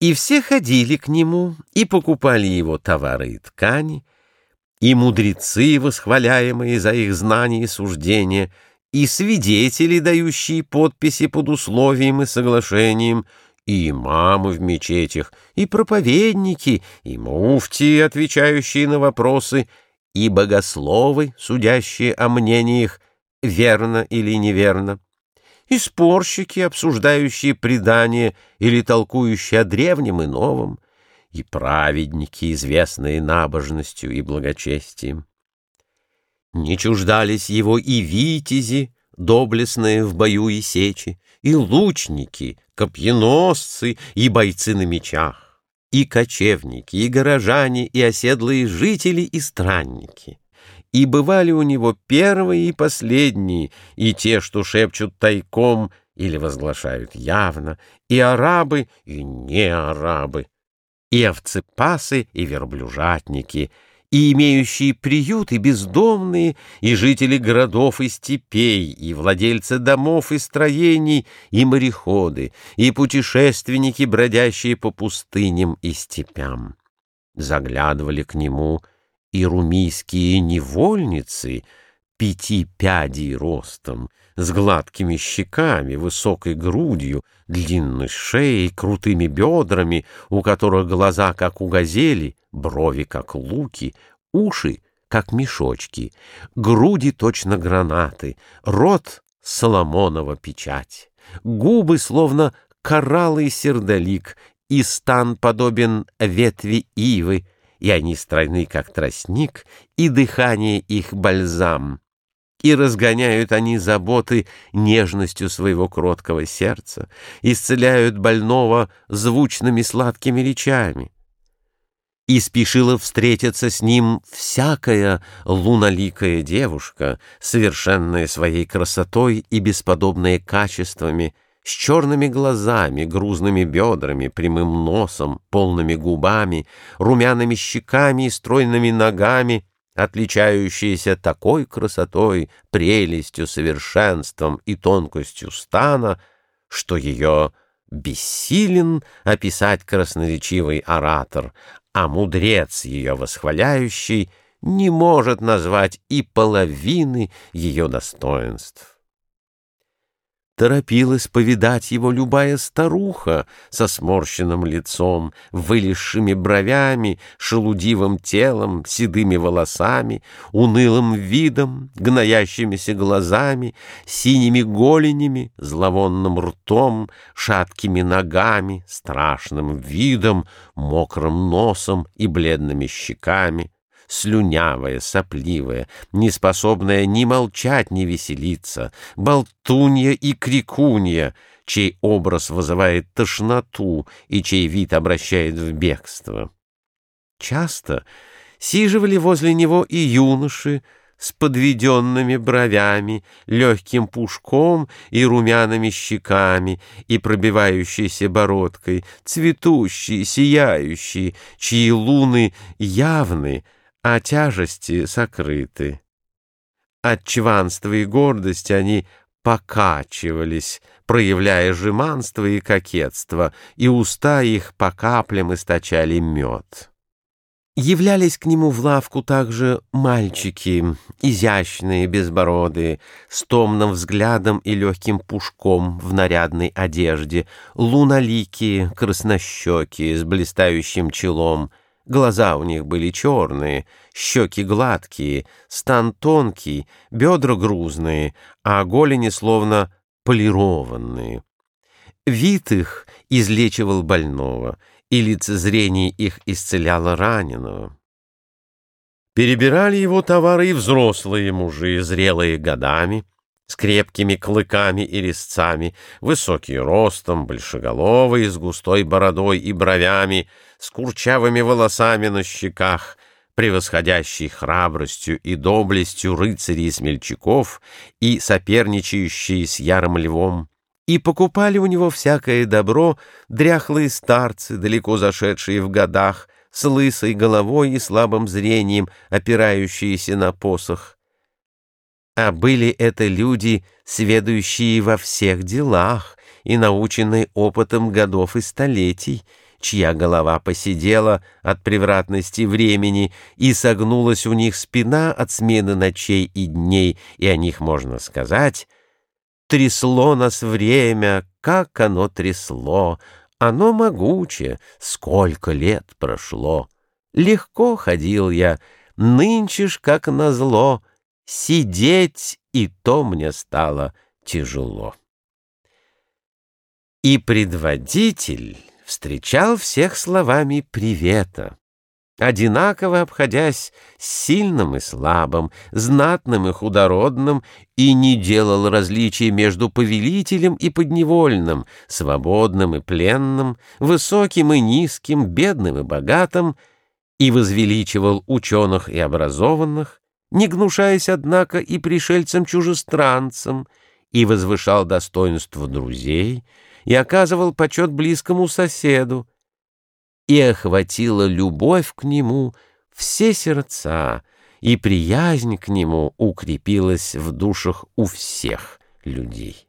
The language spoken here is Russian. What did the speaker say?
И все ходили к нему и покупали его товары и ткани, и мудрецы, восхваляемые за их знания и суждения, и свидетели, дающие подписи под условием и соглашением, и имамы в мечетях, и проповедники, и муфтии, отвечающие на вопросы, и богословы, судящие о мнениях, верно или неверно и спорщики, обсуждающие предания или толкующие о древнем и новом, и праведники, известные набожностью и благочестием. Не чуждались его и витязи, доблестные в бою и сечи, и лучники, копьеносцы и бойцы на мечах, и кочевники, и горожане, и оседлые жители, и странники и бывали у него первые и последние, и те, что шепчут тайком или возглашают явно, и арабы, и не арабы, и овцепасы, и верблюжатники, и имеющие приют, и бездомные, и жители городов и степей, и владельцы домов и строений, и мореходы, и путешественники, бродящие по пустыням и степям. Заглядывали к нему — и румийские невольницы пяти пядей ростом, с гладкими щеками, высокой грудью, длинной шеей, крутыми бедрами, у которых глаза, как у газели, брови, как луки, уши, как мешочки, груди точно гранаты, рот — Соломонова печать, губы словно кораллый сердолик, и стан подобен ветви ивы, и они стройны, как тростник, и дыхание их бальзам, и разгоняют они заботы нежностью своего кроткого сердца, исцеляют больного звучными сладкими речами. И спешила встретиться с ним всякая луноликая девушка, совершенная своей красотой и бесподобная качествами, с черными глазами, грузными бедрами, прямым носом, полными губами, румяными щеками и стройными ногами, отличающиеся такой красотой, прелестью, совершенством и тонкостью стана, что ее бессилен описать красноречивый оратор, а мудрец ее восхваляющий не может назвать и половины ее достоинств. Торопилась повидать его любая старуха со сморщенным лицом, вылезшими бровями, шелудивым телом, седыми волосами, унылым видом, гноящимися глазами, синими голенями, зловонным ртом, шаткими ногами, страшным видом, мокрым носом и бледными щеками слюнявая, сопливая, неспособная ни молчать, ни веселиться, болтунья и крикунья, чей образ вызывает тошноту и чей вид обращает в бегство. Часто сиживали возле него и юноши, с подведенными бровями, легким пушком и румяными щеками, и пробивающейся бородкой, цветущие, сияющие, чьи луны явны, а тяжести сокрыты. От чванства и гордости они покачивались, проявляя жеманство и кокетство, и уста их по каплям источали мед. Являлись к нему в лавку также мальчики, изящные, безбородые, с томным взглядом и легким пушком в нарядной одежде, луноликие, краснощекие, с блистающим челом — Глаза у них были черные, щеки гладкие, стан тонкий, бедра грузные, а голени словно полированные. Вид их излечивал больного, и лицезрение их исцеляло раненого. Перебирали его товары и взрослые мужи, зрелые годами, с крепкими клыками и резцами, высокие ростом, большеголовые, с густой бородой и бровями, с курчавыми волосами на щеках, превосходящий храбростью и доблестью рыцарей и смельчаков и соперничающие с ярым львом. И покупали у него всякое добро дряхлые старцы, далеко зашедшие в годах, с лысой головой и слабым зрением, опирающиеся на посох а были это люди, сведущие во всех делах и наученные опытом годов и столетий, чья голова посидела от превратности времени, и согнулась у них спина от смены ночей и дней, и о них можно сказать «Трясло нас время, как оно трясло, оно могуче, сколько лет прошло. Легко ходил я, нынче ж, как назло, сидеть и то мне стало тяжело». И предводитель встречал всех словами привета, одинаково обходясь с сильным и слабым, знатным и худородным, и не делал различий между повелителем и подневольным, свободным и пленным, высоким и низким, бедным и богатым, и возвеличивал ученых и образованных, не гнушаясь, однако, и пришельцам-чужестранцам, и возвышал достоинство друзей, и оказывал почет близкому соседу, и охватила любовь к нему все сердца, и приязнь к нему укрепилась в душах у всех людей.